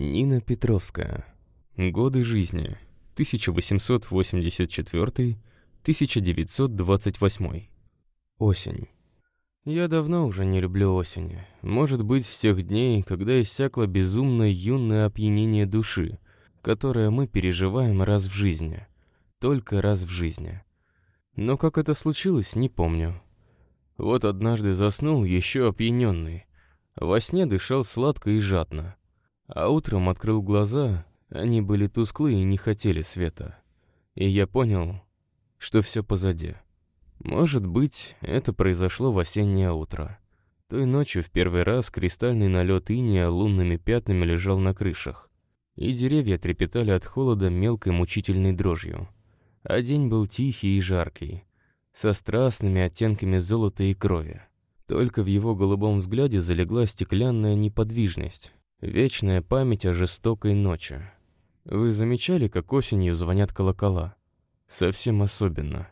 Нина Петровская. Годы жизни. 1884-1928. Осень. Я давно уже не люблю осень. Может быть, с тех дней, когда иссякло безумное юное опьянение души, которое мы переживаем раз в жизни. Только раз в жизни. Но как это случилось, не помню. Вот однажды заснул еще опьяненный. Во сне дышал сладко и жадно. А утром открыл глаза, они были тусклые и не хотели света. И я понял, что все позади. Может быть, это произошло в осеннее утро. Той ночью в первый раз кристальный налет иния лунными пятнами лежал на крышах, и деревья трепетали от холода мелкой мучительной дрожью. А день был тихий и жаркий, со страстными оттенками золота и крови. Только в его голубом взгляде залегла стеклянная неподвижность, вечная память о жестокой ночи. Вы замечали, как осенью звонят колокола? Совсем особенно.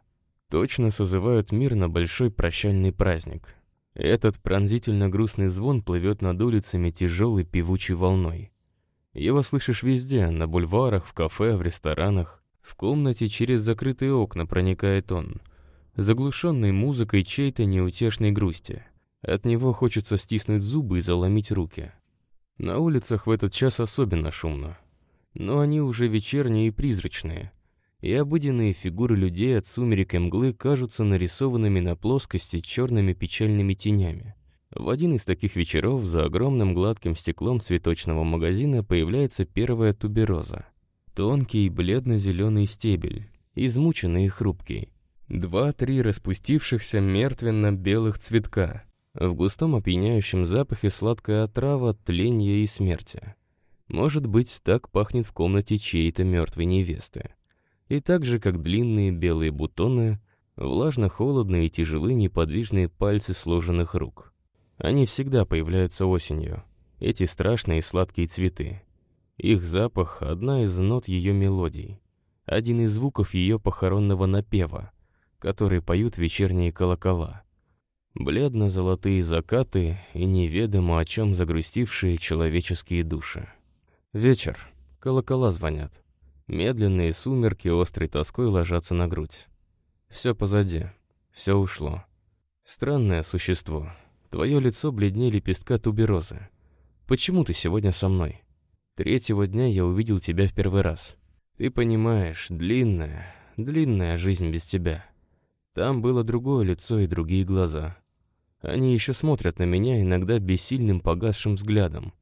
Точно созывают мир на большой прощальный праздник. Этот пронзительно грустный звон плывет над улицами тяжелой певучей волной. Его слышишь везде, на бульварах, в кафе, в ресторанах. В комнате через закрытые окна проникает он — заглушенный музыкой чьей-то неутешной грусти. От него хочется стиснуть зубы и заломить руки. На улицах в этот час особенно шумно. Но они уже вечерние и призрачные, и обыденные фигуры людей от сумерек и мглы кажутся нарисованными на плоскости черными печальными тенями. В один из таких вечеров за огромным гладким стеклом цветочного магазина появляется первая тубероза. Тонкий бледно-зеленый стебель, измученный и хрупкий. Два-три распустившихся мертвенно-белых цветка. В густом опьяняющем запахе сладкая отрава, тления и смерти. Может быть, так пахнет в комнате чьей-то мертвой невесты. И так же, как длинные белые бутоны, влажно-холодные и тяжелые неподвижные пальцы сложенных рук. Они всегда появляются осенью, эти страшные сладкие цветы. Их запах — одна из нот ее мелодий, один из звуков ее похоронного напева — которые поют вечерние колокола. Бледно-золотые закаты и неведомо о чем загрустившие человеческие души. Вечер. Колокола звонят. Медленные сумерки острой тоской ложатся на грудь. Все позади. Все ушло. Странное существо. Твое лицо бледнее лепестка туберозы. Почему ты сегодня со мной? Третьего дня я увидел тебя в первый раз. Ты понимаешь, длинная, длинная жизнь без тебя. Там было другое лицо и другие глаза. Они еще смотрят на меня иногда бессильным погасшим взглядом.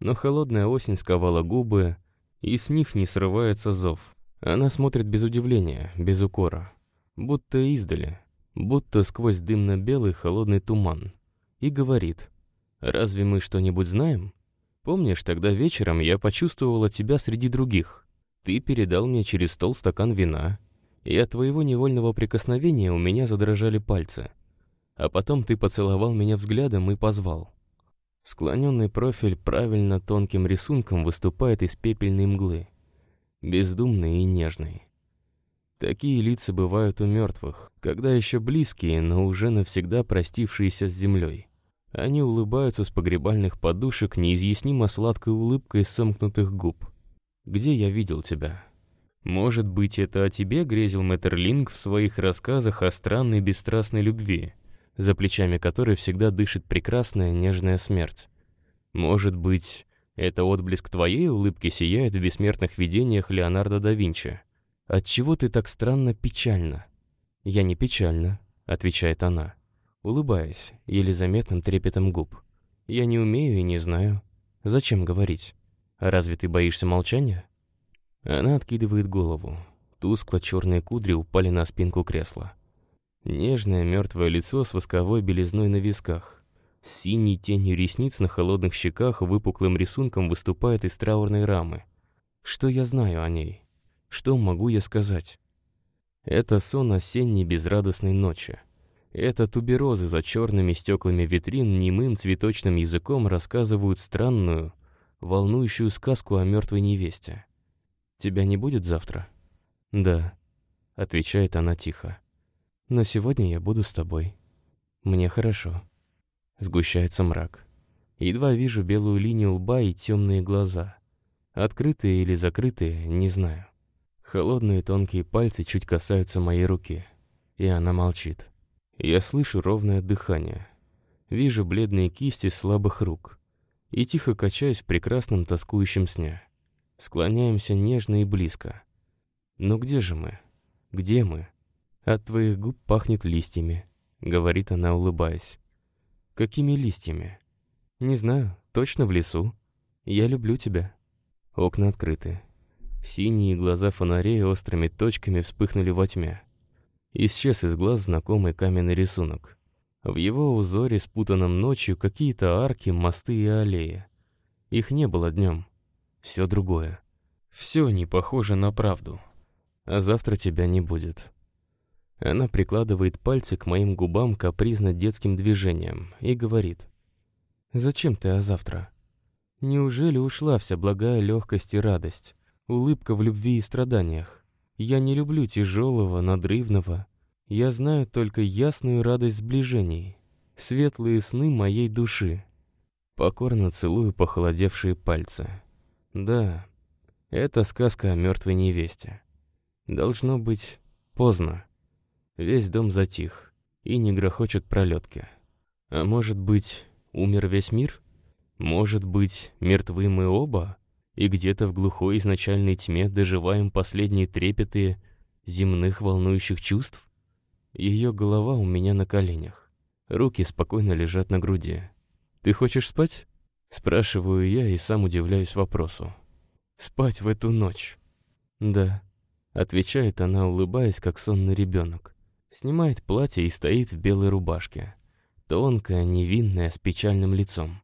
Но холодная осень сковала губы, и с них не срывается зов. Она смотрит без удивления, без укора. Будто издали, будто сквозь дымно-белый холодный туман. И говорит, «Разве мы что-нибудь знаем? Помнишь, тогда вечером я почувствовала тебя среди других. Ты передал мне через стол стакан вина, и от твоего невольного прикосновения у меня задрожали пальцы. А потом ты поцеловал меня взглядом и позвал. Склоненный профиль правильно тонким рисунком выступает из пепельной мглы, бездумный и нежный. Такие лица бывают у мертвых, когда еще близкие, но уже навсегда простившиеся с землей. Они улыбаются с погребальных подушек неизъяснимо сладкой улыбкой сомкнутых губ. «Где я видел тебя?» Может быть, это о тебе грезил Мэттерлинг в своих рассказах о странной бесстрастной любви, за плечами которой всегда дышит прекрасная нежная смерть. Может быть, это отблеск твоей улыбки сияет в бессмертных видениях Леонардо да Винчи. Отчего ты так странно печальна? Я не печальна, отвечает она, улыбаясь, еле заметным трепетом губ. Я не умею и не знаю. Зачем говорить? Разве ты боишься молчания? Она откидывает голову. Тускло-черные кудри упали на спинку кресла. Нежное мертвое лицо с восковой белизной на висках. С синей тенью ресниц на холодных щеках выпуклым рисунком выступает из траурной рамы. Что я знаю о ней? Что могу я сказать? Это сон осенней безрадостной ночи. Это туберозы за черными стеклами витрин немым цветочным языком рассказывают странную, волнующую сказку о мертвой невесте. Тебя не будет завтра?» «Да», — отвечает она тихо. «Но сегодня я буду с тобой. Мне хорошо». Сгущается мрак. Едва вижу белую линию лба и темные глаза. Открытые или закрытые, не знаю. Холодные тонкие пальцы чуть касаются моей руки, и она молчит. Я слышу ровное дыхание. Вижу бледные кисти слабых рук и тихо качаюсь в прекрасном тоскующем сне. Склоняемся нежно и близко. Но где же мы? Где мы? От твоих губ пахнет листьями, говорит она, улыбаясь. Какими листьями? Не знаю, точно в лесу. Я люблю тебя. Окна открыты. Синие глаза фонарей острыми точками вспыхнули во тьме. Исчез из глаз знакомый каменный рисунок. В его узоре, спутанном ночью, какие-то арки, мосты и аллеи. Их не было днем. Все другое. Все не похоже на правду. А завтра тебя не будет. Она прикладывает пальцы к моим губам капризно детским движением и говорит. «Зачем ты, а завтра? Неужели ушла вся благая легкость и радость, улыбка в любви и страданиях? Я не люблю тяжелого, надрывного, я знаю только ясную радость сближений, светлые сны моей души. Покорно целую похолодевшие пальцы. Да, это сказка о мертвой невесте. Должно быть поздно. Весь дом затих, и не грохочут пролетки. А может быть, умер весь мир? Может быть, мертвы мы оба, и где-то в глухой изначальной тьме доживаем последние трепеты земных волнующих чувств? Ее голова у меня на коленях. Руки спокойно лежат на груди. «Ты хочешь спать?» Спрашиваю я и сам удивляюсь вопросу. «Спать в эту ночь?» «Да», — отвечает она, улыбаясь, как сонный ребенок. Снимает платье и стоит в белой рубашке. Тонкая, невинная, с печальным лицом.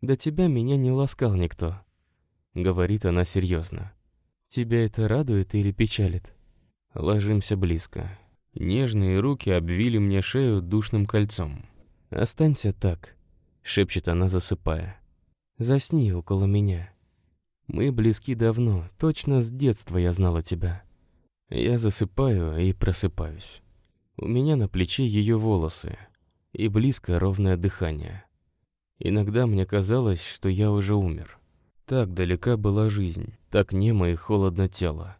«До тебя меня не ласкал никто», — говорит она серьезно. «Тебя это радует или печалит?» Ложимся близко. Нежные руки обвили мне шею душным кольцом. «Останься так», — шепчет она, засыпая. «Засни около меня. Мы близки давно, точно с детства я знала тебя». Я засыпаю и просыпаюсь. У меня на плече ее волосы и близко ровное дыхание. Иногда мне казалось, что я уже умер. Так далека была жизнь, так немо и холодно тело.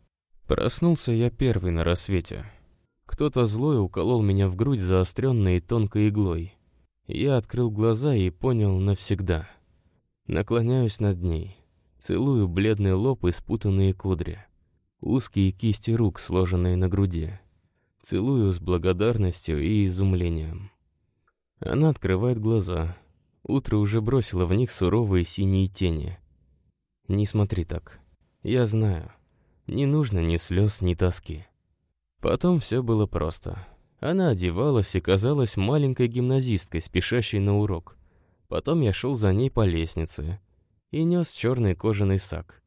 Проснулся я первый на рассвете. Кто-то злой уколол меня в грудь заостренной и тонкой иглой. Я открыл глаза и понял навсегда. Наклоняюсь над ней, целую бледный лоб и спутанные кудри. Узкие кисти рук, сложенные на груди. Целую с благодарностью и изумлением. Она открывает глаза. Утро уже бросило в них суровые синие тени. Не смотри так. Я знаю. Не нужно ни слез, ни тоски. Потом все было просто. Она одевалась и казалась маленькой гимназисткой, спешащей на урок. Потом я шел за ней по лестнице и нес черный кожаный сак.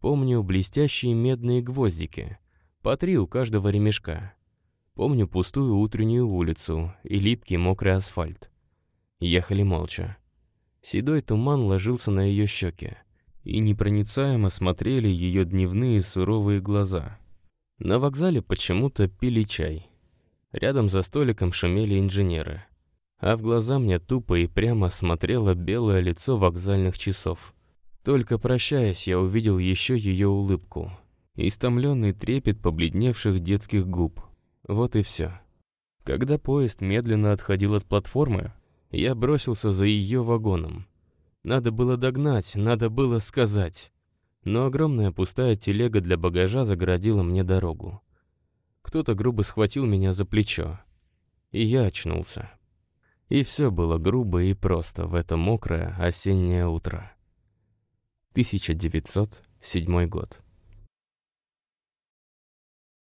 Помню блестящие медные гвоздики, по три у каждого ремешка. Помню пустую утреннюю улицу и липкий мокрый асфальт. Ехали молча. Седой туман ложился на ее щеки, и непроницаемо смотрели ее дневные суровые глаза. На вокзале почему-то пили чай. Рядом за столиком шумели инженеры. А в глаза мне тупо и прямо смотрело белое лицо вокзальных часов. Только прощаясь, я увидел еще ее улыбку. Истомленный трепет побледневших детских губ. Вот и все. Когда поезд медленно отходил от платформы, я бросился за ее вагоном. Надо было догнать, надо было сказать но огромная пустая телега для багажа загородила мне дорогу. Кто-то грубо схватил меня за плечо, и я очнулся. И все было грубо и просто в это мокрое осеннее утро. 1907 год.